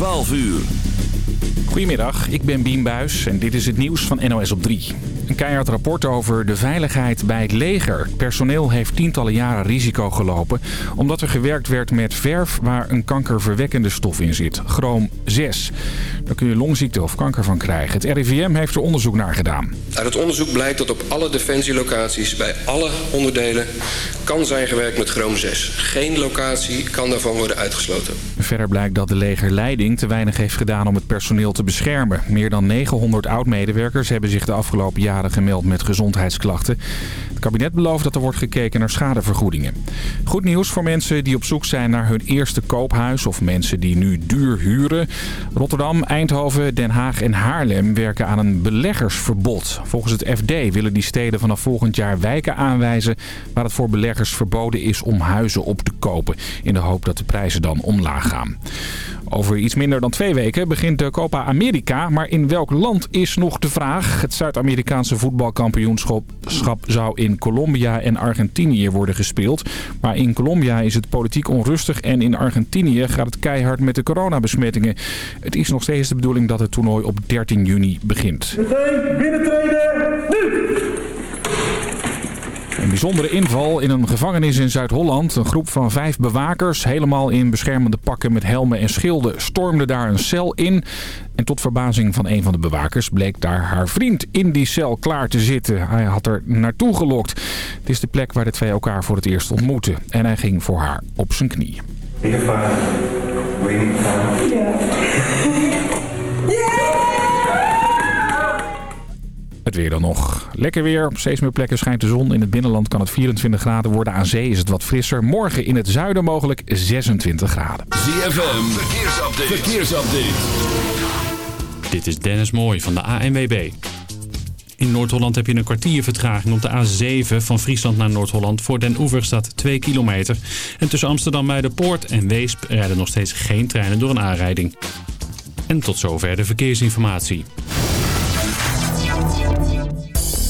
12 uur. Goedemiddag, ik ben Bien Buis en dit is het nieuws van NOS op 3. Een keihard rapport over de veiligheid bij het leger. Het personeel heeft tientallen jaren risico gelopen... omdat er gewerkt werd met verf waar een kankerverwekkende stof in zit. Chroom 6. Daar kun je longziekte of kanker van krijgen. Het RIVM heeft er onderzoek naar gedaan. Uit het onderzoek blijkt dat op alle defensielocaties... bij alle onderdelen kan zijn gewerkt met chroom 6. Geen locatie kan daarvan worden uitgesloten. Verder blijkt dat de legerleiding te weinig heeft gedaan om het personeel te beschermen. Meer dan 900 oud-medewerkers hebben zich de afgelopen jaren gemeld met gezondheidsklachten. Het kabinet belooft dat er wordt gekeken naar schadevergoedingen. Goed nieuws voor mensen die op zoek zijn naar hun eerste koophuis of mensen die nu duur huren. Rotterdam, Eindhoven, Den Haag en Haarlem werken aan een beleggersverbod. Volgens het FD willen die steden vanaf volgend jaar wijken aanwijzen waar het voor beleggers verboden is om huizen op te kopen. In de hoop dat de prijzen dan omlaag gaan. Over iets minder dan twee weken begint de Copa America. Maar in welk land is nog de vraag? Het Zuid-Amerikaanse voetbalkampioenschap zou in Colombia en Argentinië worden gespeeld. Maar in Colombia is het politiek onrustig en in Argentinië gaat het keihard met de coronabesmettingen. Het is nog steeds de bedoeling dat het toernooi op 13 juni begint. Meteen binnentreden, nu! Een bijzondere inval in een gevangenis in Zuid-Holland. Een groep van vijf bewakers, helemaal in beschermende pakken met helmen en schilden, stormde daar een cel in. En tot verbazing van een van de bewakers bleek daar haar vriend in die cel klaar te zitten. Hij had er naartoe gelokt. Het is de plek waar de twee elkaar voor het eerst ontmoeten. En hij ging voor haar op zijn knieën. Het weer dan nog. Lekker weer. Op steeds meer plekken schijnt de zon. In het binnenland kan het 24 graden worden. Aan zee is het wat frisser. Morgen in het zuiden mogelijk 26 graden. ZFM, verkeersupdate. verkeersupdate. Dit is Dennis Mooij van de ANWB. In Noord-Holland heb je een kwartier vertraging op de A7 van Friesland naar Noord-Holland. Voor Den Oever staat 2 kilometer. En tussen Amsterdam bij de Poort en Weesp rijden nog steeds geen treinen door een aanrijding. En tot zover de verkeersinformatie.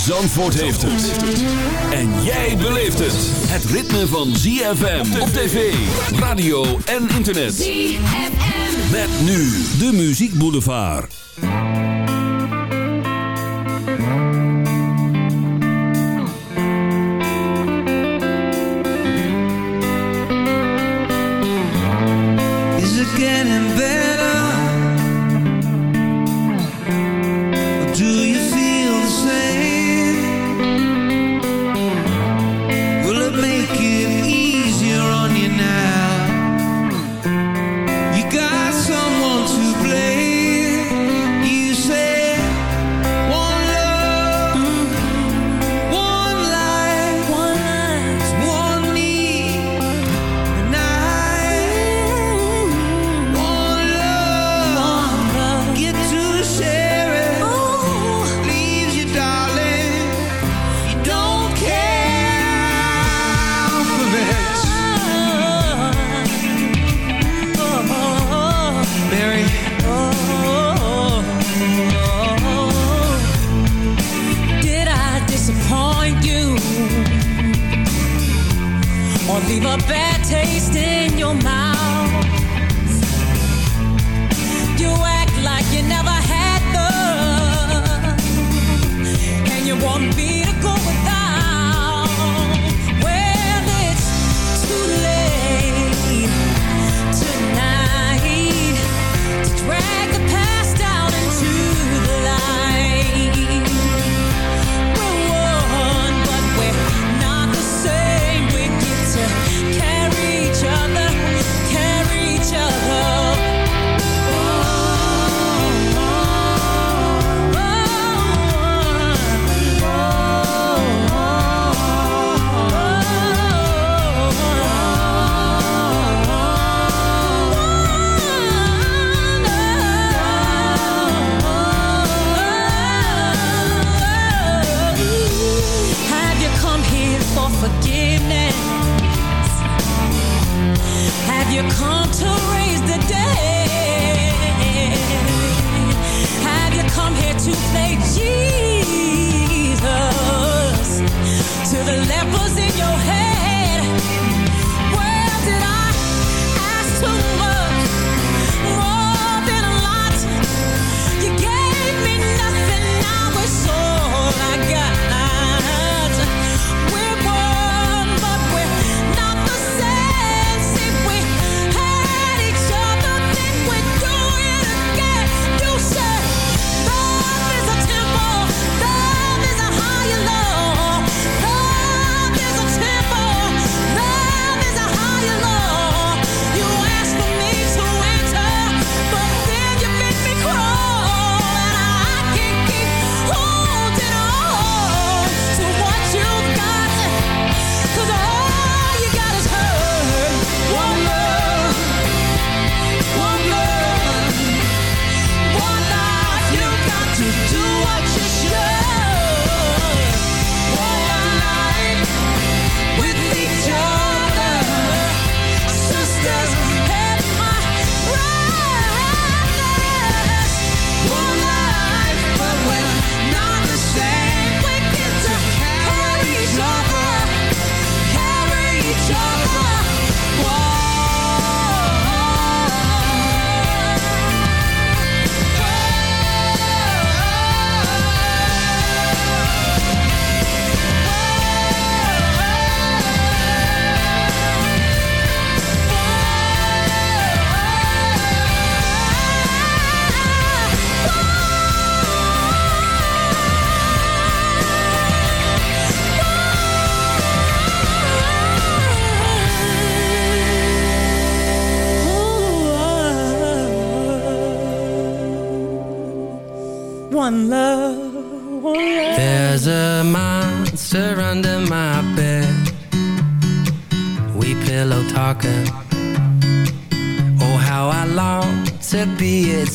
Zandvoort heeft het. En jij beleeft het. Het ritme van ZFM op tv, radio en internet. ZFM. Met nu de Muziek Boulevard. Is it getting better?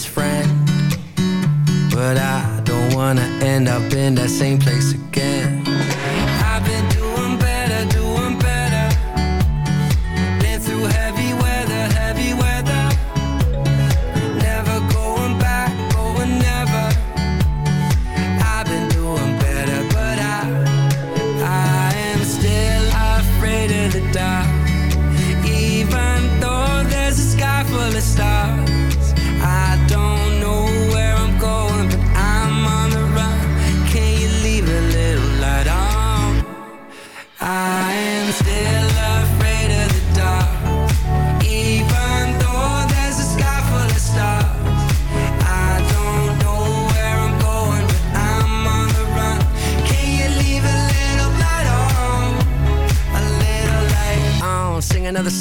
friend. But I don't wanna end up in that same place again.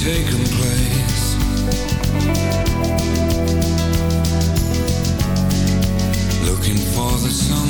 taken place. Looking for the sun.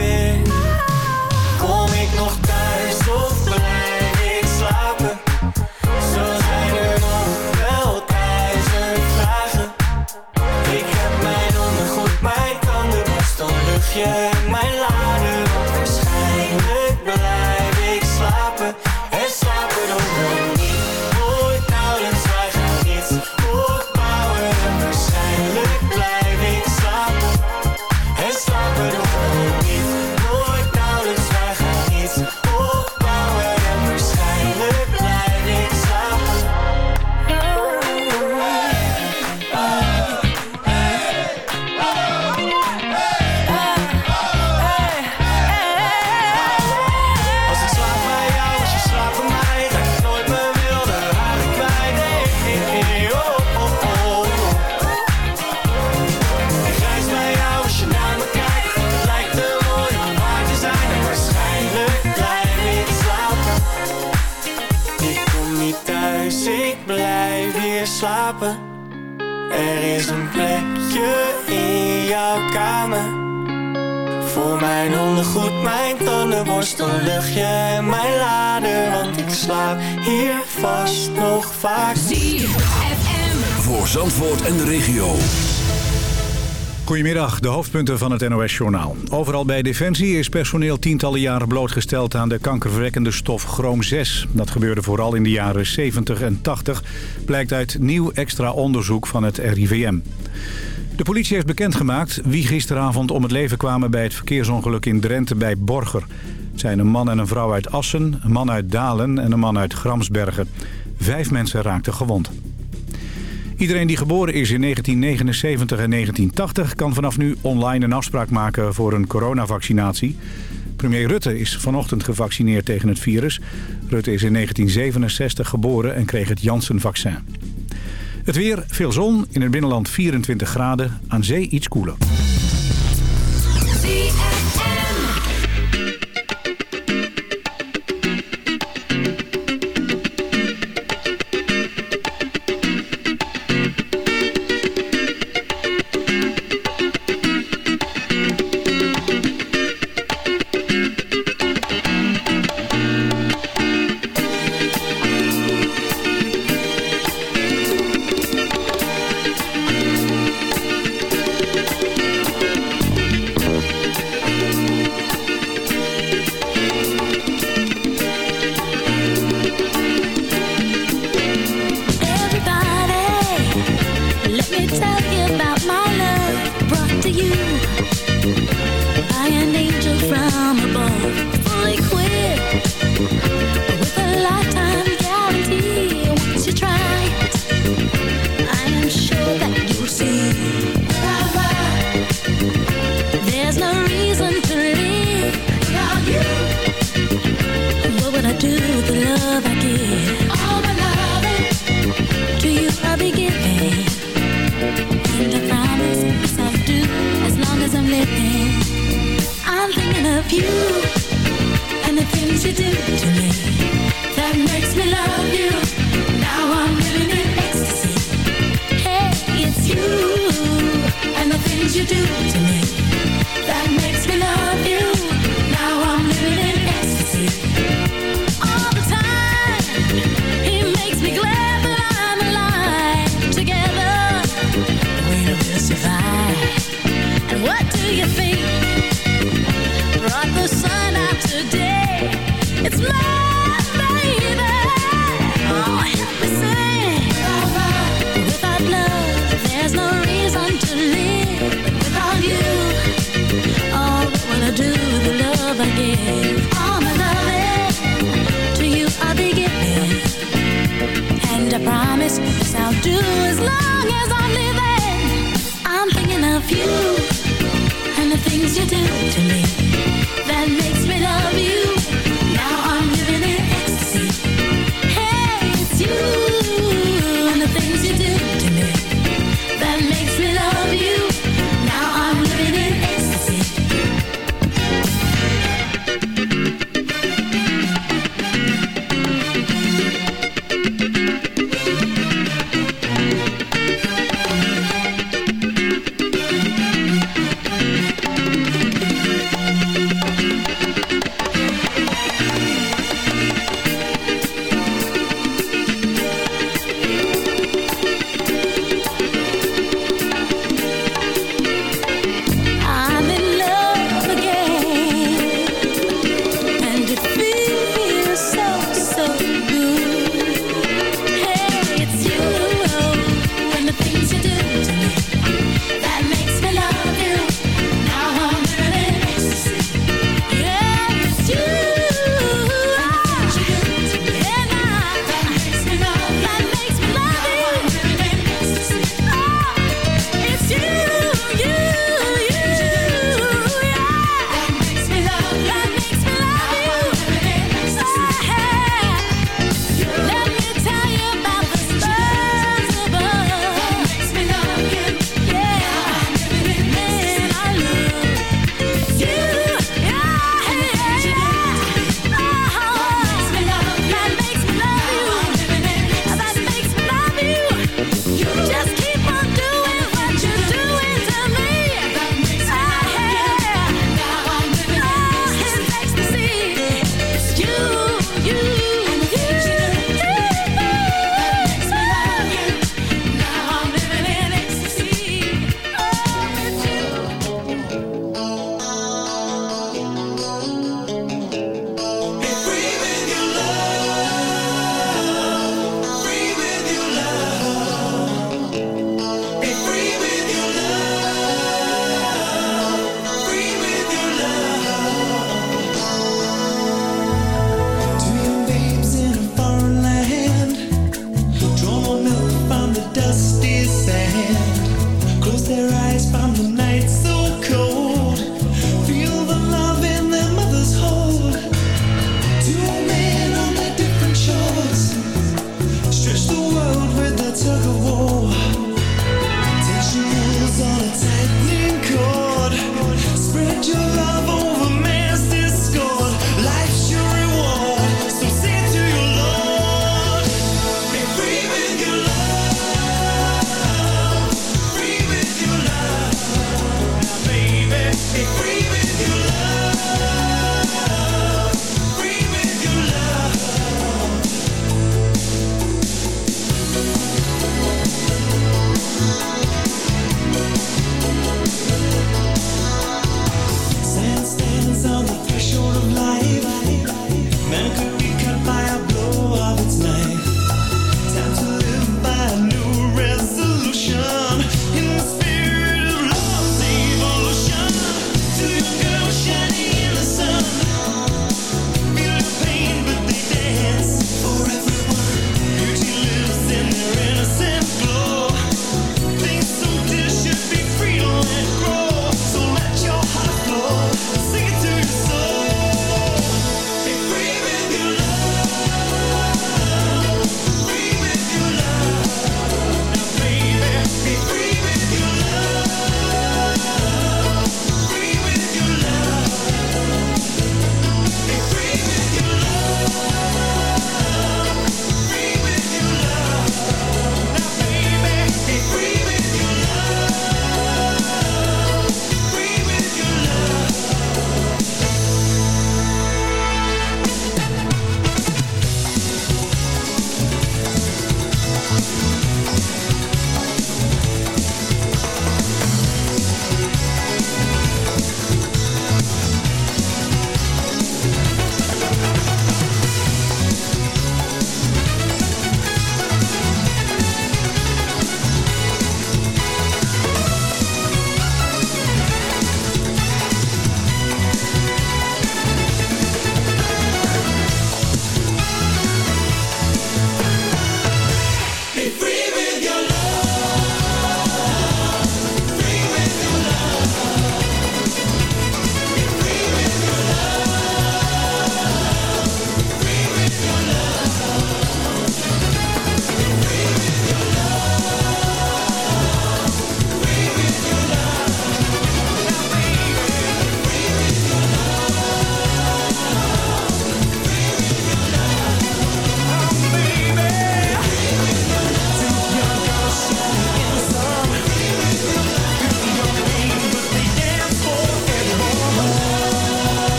slapen. Er is een plekje in jouw kamer. Voor mijn ondergoed, mijn tandenborstel, luchtje en mijn lader. Want ik slaap hier vast nog vaak. Voor Zandvoort en de regio. Goedemiddag, de hoofdpunten van het NOS-journaal. Overal bij Defensie is personeel tientallen jaren blootgesteld aan de kankerverwekkende stof chroom 6. Dat gebeurde vooral in de jaren 70 en 80, blijkt uit nieuw extra onderzoek van het RIVM. De politie heeft bekendgemaakt wie gisteravond om het leven kwamen bij het verkeersongeluk in Drenthe bij Borger. Het zijn een man en een vrouw uit Assen, een man uit Dalen en een man uit Gramsbergen. Vijf mensen raakten gewond. Iedereen die geboren is in 1979 en 1980 kan vanaf nu online een afspraak maken voor een coronavaccinatie. Premier Rutte is vanochtend gevaccineerd tegen het virus. Rutte is in 1967 geboren en kreeg het Janssen-vaccin. Het weer, veel zon, in het binnenland 24 graden, aan zee iets koeler.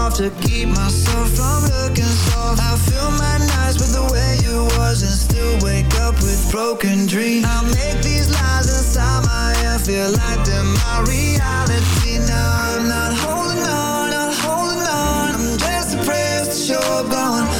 off to keep myself from looking soft. I fill my nights with the way you was and still wake up with broken dreams. I make these lies inside my head feel like they're my reality. Now I'm not holding on, not holding on. I'm just depressed that you're gone.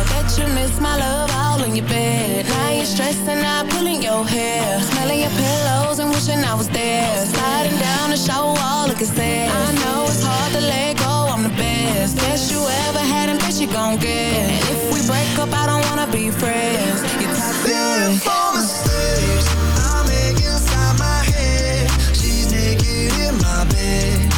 you miss my love all in your bed. Now you're stressing out, pulling your hair. Smelling your pillows and wishing I was there. Sliding down the shower wall, looking sad. I know it's hard to let go, I'm the best. Best you ever had and best you gon' get. And if we break up, I don't wanna be friends. You're toxic. for mistakes I make inside my head. She's naked in my bed,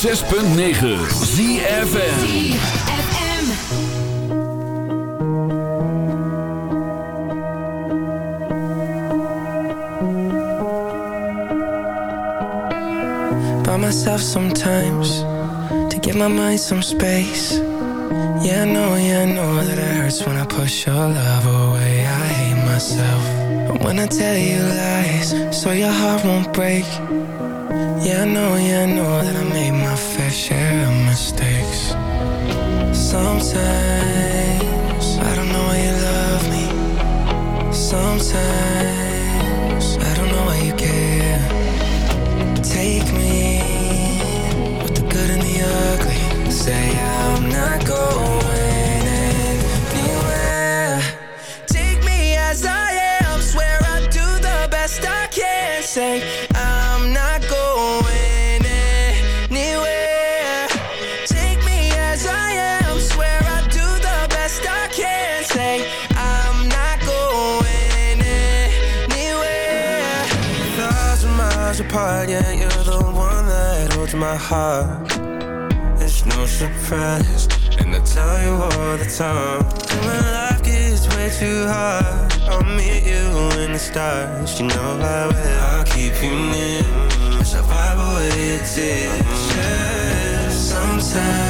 106.9 ZFN myself sometimes to give my mind some space. Yeah, I know, yeah, I know that it hurts when I push your love away. I hate myself when I tell you lies, so your heart won't break. Yeah, I know, yeah, I know that I made my fair share of mistakes. Sometimes I don't know why you love me. Sometimes I don't know why you care. Take me with the good and the ugly. Say I'm not going my heart. It's no surprise, and I tell you all the time. When life gets way too hard, I'll meet you in the stars. You know I will. I'll keep you near, survive away it takes. Yeah, sometimes.